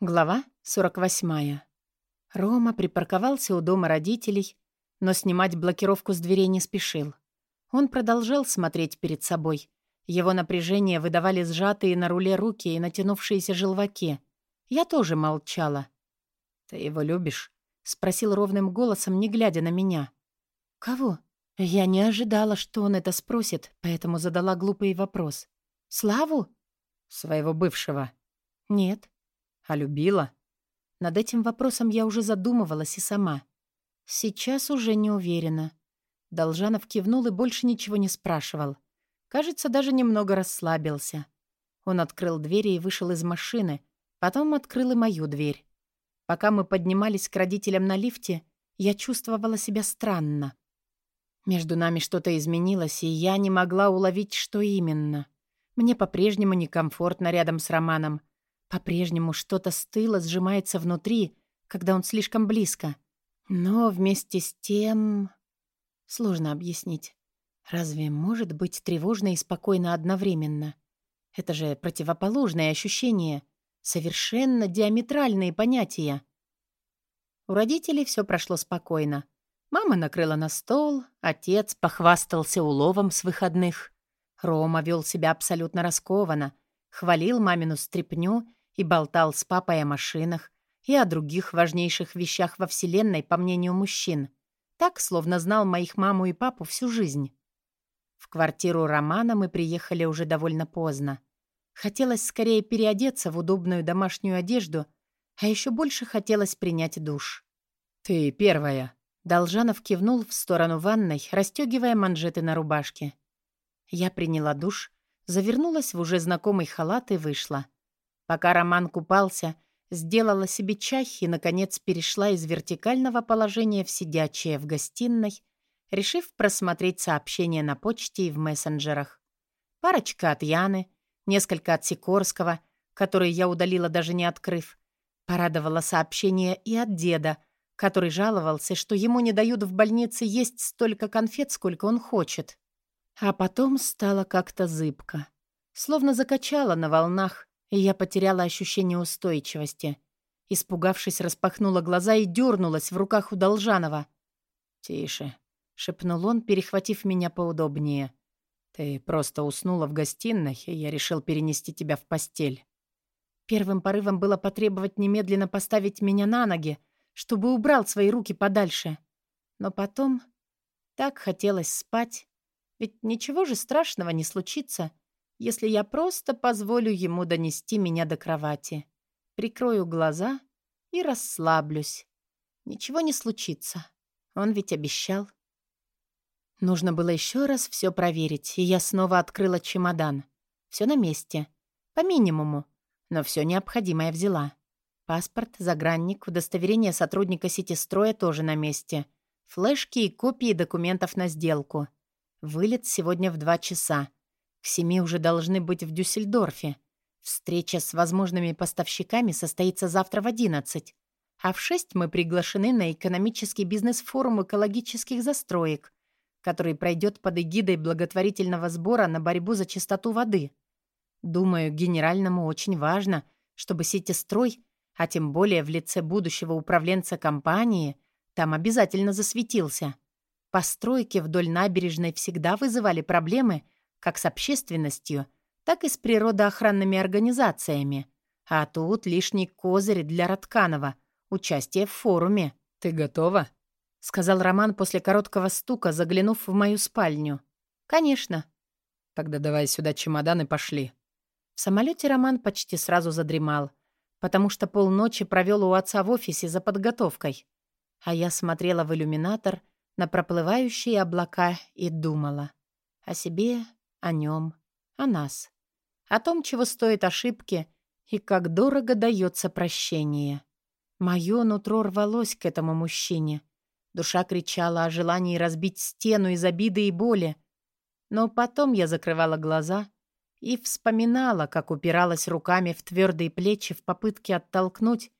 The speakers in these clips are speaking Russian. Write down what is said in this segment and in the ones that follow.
Глава 48. Рома припарковался у дома родителей, но снимать блокировку с дверей не спешил. Он продолжал смотреть перед собой. Его напряжение выдавали сжатые на руле руки и натянувшиеся желваки. Я тоже молчала. «Ты его любишь?» — спросил ровным голосом, не глядя на меня. «Кого?» Я не ожидала, что он это спросит, поэтому задала глупый вопрос. «Славу?» «Своего бывшего». «Нет». А любила? Над этим вопросом я уже задумывалась и сама. Сейчас уже не уверена. Должанов кивнул и больше ничего не спрашивал. Кажется, даже немного расслабился. Он открыл двери и вышел из машины, потом открыл и мою дверь. Пока мы поднимались к родителям на лифте, я чувствовала себя странно. Между нами что-то изменилось, и я не могла уловить, что именно. Мне по-прежнему некомфортно рядом с Романом, по-прежнему что-то стыло, сжимается внутри, когда он слишком близко. Но вместе с тем... Сложно объяснить. Разве может быть тревожно и спокойно одновременно? Это же противоположное ощущение, совершенно диаметральные понятия. У родителей все прошло спокойно. Мама накрыла на стол, отец похвастался уловом с выходных. Рома вел себя абсолютно раскованно, хвалил мамину стряпню и болтал с папой о машинах и о других важнейших вещах во Вселенной, по мнению мужчин. Так, словно знал моих маму и папу всю жизнь. В квартиру Романа мы приехали уже довольно поздно. Хотелось скорее переодеться в удобную домашнюю одежду, а еще больше хотелось принять душ. «Ты первая», — Должанов кивнул в сторону ванной, расстегивая манжеты на рубашке. Я приняла душ, завернулась в уже знакомый халат и вышла. Пока Роман купался, сделала себе чай и, наконец, перешла из вертикального положения в сидячее в гостиной, решив просмотреть сообщения на почте и в мессенджерах. Парочка от Яны, несколько от Сикорского, которые я удалила даже не открыв. Порадовало сообщение и от деда, который жаловался, что ему не дают в больнице есть столько конфет, сколько он хочет. А потом стало как-то зыбко. Словно закачала на волнах, и я потеряла ощущение устойчивости. Испугавшись, распахнула глаза и дернулась в руках у Должанова. «Тише», — шепнул он, перехватив меня поудобнее. «Ты просто уснула в гостиной, и я решил перенести тебя в постель». Первым порывом было потребовать немедленно поставить меня на ноги, чтобы убрал свои руки подальше. Но потом так хотелось спать. Ведь ничего же страшного не случится, если я просто позволю ему донести меня до кровати. Прикрою глаза и расслаблюсь. Ничего не случится. Он ведь обещал. Нужно было еще раз все проверить, и я снова открыла чемодан. Все на месте. По минимуму. Но все необходимое взяла. Паспорт, загранник, удостоверение сотрудника сетистроя тоже на месте. Флешки и копии документов на сделку. Вылет сегодня в два часа. К семи уже должны быть в Дюссельдорфе. Встреча с возможными поставщиками состоится завтра в одиннадцать. А в шесть мы приглашены на экономический бизнес-форум экологических застроек, который пройдет под эгидой благотворительного сбора на борьбу за чистоту воды. Думаю, генеральному очень важно, чтобы сетестрой, а тем более в лице будущего управленца компании, там обязательно засветился. Постройки вдоль набережной всегда вызывали проблемы – как с общественностью, так и с природоохранными организациями. А тут лишний козырь для Ротканова — участие в форуме. «Ты готова?» — сказал Роман после короткого стука, заглянув в мою спальню. «Конечно». «Тогда давай сюда чемодан и пошли». В самолете Роман почти сразу задремал, потому что полночи провел у отца в офисе за подготовкой. А я смотрела в иллюминатор на проплывающие облака и думала о себе, о нем, о нас. О том, чего стоят ошибки и как дорого дается прощение. Мое нутро рвалось к этому мужчине. Душа кричала о желании разбить стену из обиды и боли. Но потом я закрывала глаза и вспоминала, как упиралась руками в твердые плечи в попытке оттолкнуть,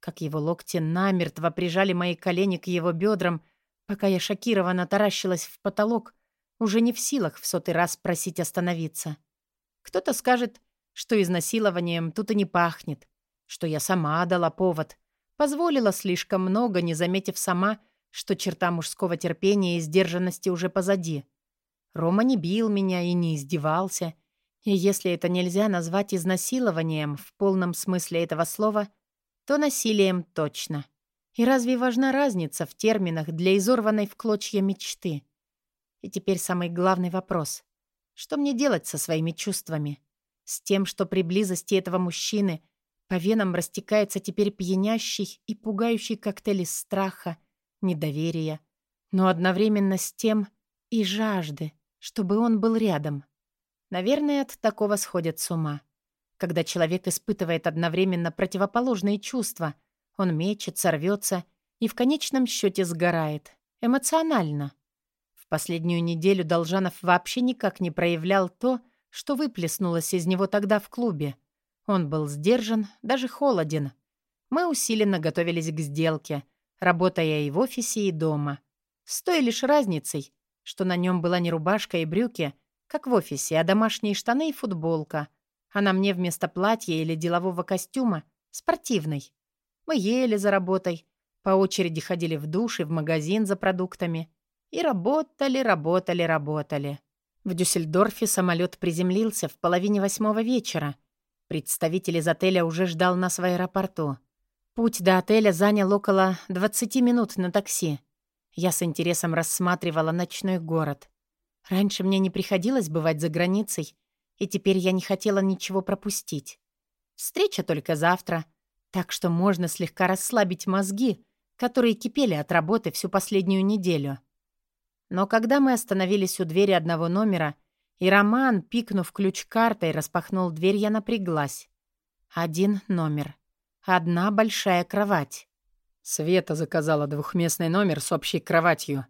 как его локти намертво прижали мои колени к его бедрам, пока я шокированно таращилась в потолок, уже не в силах в сотый раз просить остановиться. Кто-то скажет, что изнасилованием тут и не пахнет. что я сама дала повод, позволила слишком много, не заметив сама, что черта мужского терпения и сдержанности уже позади. Рома не бил меня и не издевался, и если это нельзя назвать изнасилованием в полном смысле этого слова, то насилием точно. И разве важна разница в терминах для изорванной в клочья мечты? И теперь самый главный вопрос. Что мне делать со своими чувствами? С тем, что при близости этого мужчины по венам растекается теперь пьянящий и пугающий коктейль из страха, недоверия, но одновременно с тем и жажды, чтобы он был рядом. Наверное, от такого сходят с ума. Когда человек испытывает одновременно противоположные чувства, он мечется, рвется и в конечном счете сгорает. Эмоционально. Последнюю неделю Должанов вообще никак не проявлял то, что выплеснулось из него тогда в клубе. Он был сдержан, даже холоден. Мы усиленно готовились к сделке, работая и в офисе, и дома. С той лишь разницей, что на нем была не рубашка и брюки, как в офисе, а домашние штаны и футболка. А на мне вместо платья или делового костюма — спортивный. Мы ели за работой, по очереди ходили в душ и в магазин за продуктами. И работали, работали, работали. В Дюссельдорфе самолет приземлился в половине восьмого вечера. Представитель из отеля уже ждал нас в аэропорту. Путь до отеля занял около 20 минут на такси. Я с интересом рассматривала ночной город. Раньше мне не приходилось бывать за границей, и теперь я не хотела ничего пропустить. Встреча только завтра, так что можно слегка расслабить мозги, которые кипели от работы всю последнюю неделю. Но когда мы остановились у двери одного номера, и Роман, пикнув ключ картой, распахнул дверь, я напряглась. Один номер. Одна большая кровать. Света заказала двухместный номер с общей кроватью.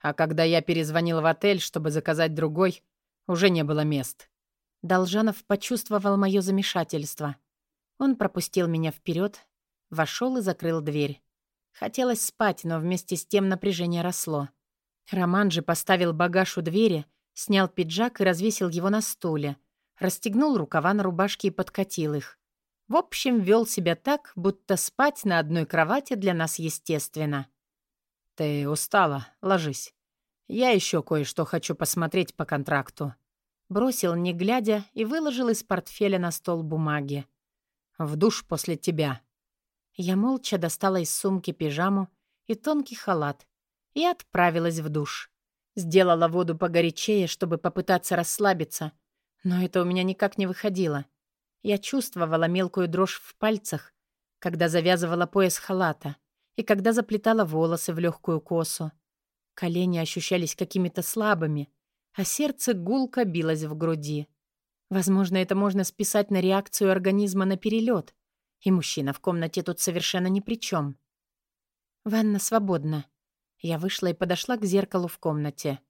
А когда я перезвонил в отель, чтобы заказать другой, уже не было мест. Должанов почувствовал мое замешательство. Он пропустил меня вперед, вошел и закрыл дверь. Хотелось спать, но вместе с тем напряжение росло. Роман же поставил багаж у двери, снял пиджак и развесил его на стуле, расстегнул рукава на рубашке и подкатил их. В общем, вел себя так, будто спать на одной кровати для нас естественно. «Ты устала? Ложись. Я еще кое-что хочу посмотреть по контракту». Бросил, не глядя, и выложил из портфеля на стол бумаги. «В душ после тебя». Я молча достала из сумки пижаму и тонкий халат и отправилась в душ. Сделала воду погорячее, чтобы попытаться расслабиться, но это у меня никак не выходило. Я чувствовала мелкую дрожь в пальцах, когда завязывала пояс халата и когда заплетала волосы в легкую косу. Колени ощущались какими-то слабыми, а сердце гулко билось в груди. Возможно, это можно списать на реакцию организма на перелет, и мужчина в комнате тут совершенно ни при чем. Ванна свободна. Я вышла и подошла к зеркалу в комнате.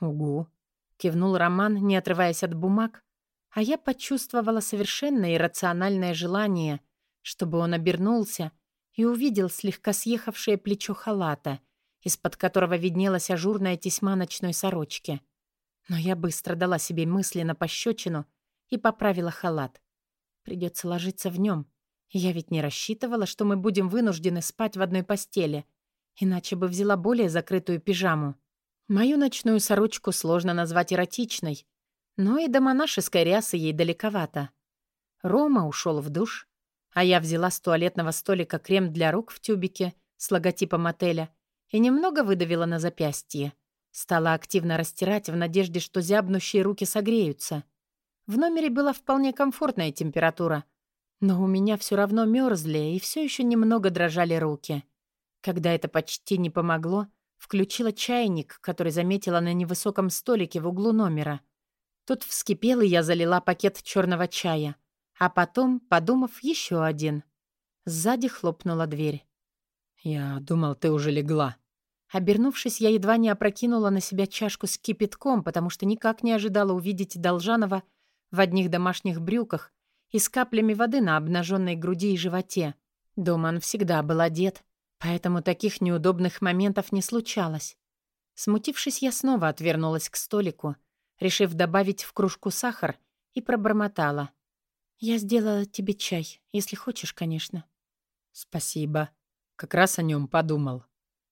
«Угу», — кивнул Роман, не отрываясь от бумаг, а я почувствовала совершенно иррациональное желание, чтобы он обернулся и увидел слегка съехавшее плечо халата, из-под которого виднелась ажурная тесьма ночной сорочки. Но я быстро дала себе мысленно пощечину и поправила халат. Придется ложиться в нем. Я ведь не рассчитывала, что мы будем вынуждены спать в одной постели, иначе бы взяла более закрытую пижаму. Мою ночную сорочку сложно назвать эротичной, но и до монашеской рясы ей далековато. Рома ушел в душ, а я взяла с туалетного столика крем для рук в тюбике с логотипом отеля и немного выдавила на запястье. Стала активно растирать в надежде, что зябнущие руки согреются. В номере была вполне комфортная температура, но у меня все равно мерзли и все еще немного дрожали руки. Когда это почти не помогло, включила чайник, который заметила на невысоком столике в углу номера. Тут вскипел, и я залила пакет черного чая. А потом, подумав, еще один. Сзади хлопнула дверь. «Я думал, ты уже легла». Обернувшись, я едва не опрокинула на себя чашку с кипятком, потому что никак не ожидала увидеть Должанова в одних домашних брюках и с каплями воды на обнаженной груди и животе. Дома он всегда был одет, поэтому таких неудобных моментов не случалось. Смутившись, я снова отвернулась к столику — решив добавить в кружку сахар, и пробормотала. «Я сделала тебе чай, если хочешь, конечно». «Спасибо. Как раз о нем подумал».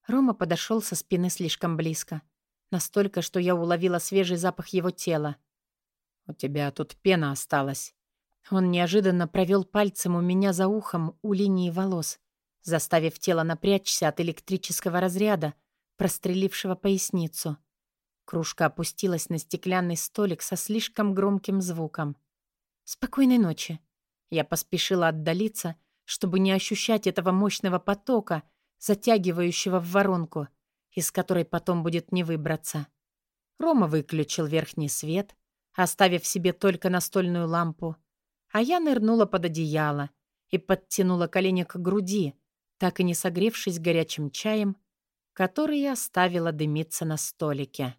Рома подошел со спины слишком близко. Настолько, что я уловила свежий запах его тела. «У тебя тут пена осталась». Он неожиданно провел пальцем у меня за ухом у линии волос, заставив тело напрячься от электрического разряда, прострелившего поясницу. Кружка опустилась на стеклянный столик со слишком громким звуком. «Спокойной ночи». Я поспешила отдалиться, чтобы не ощущать этого мощного потока, затягивающего в воронку, из которой потом будет не выбраться. Рома выключил верхний свет, оставив себе только настольную лампу, а я нырнула под одеяло и подтянула колени к груди, так и не согревшись горячим чаем, который я оставила дымиться на столике.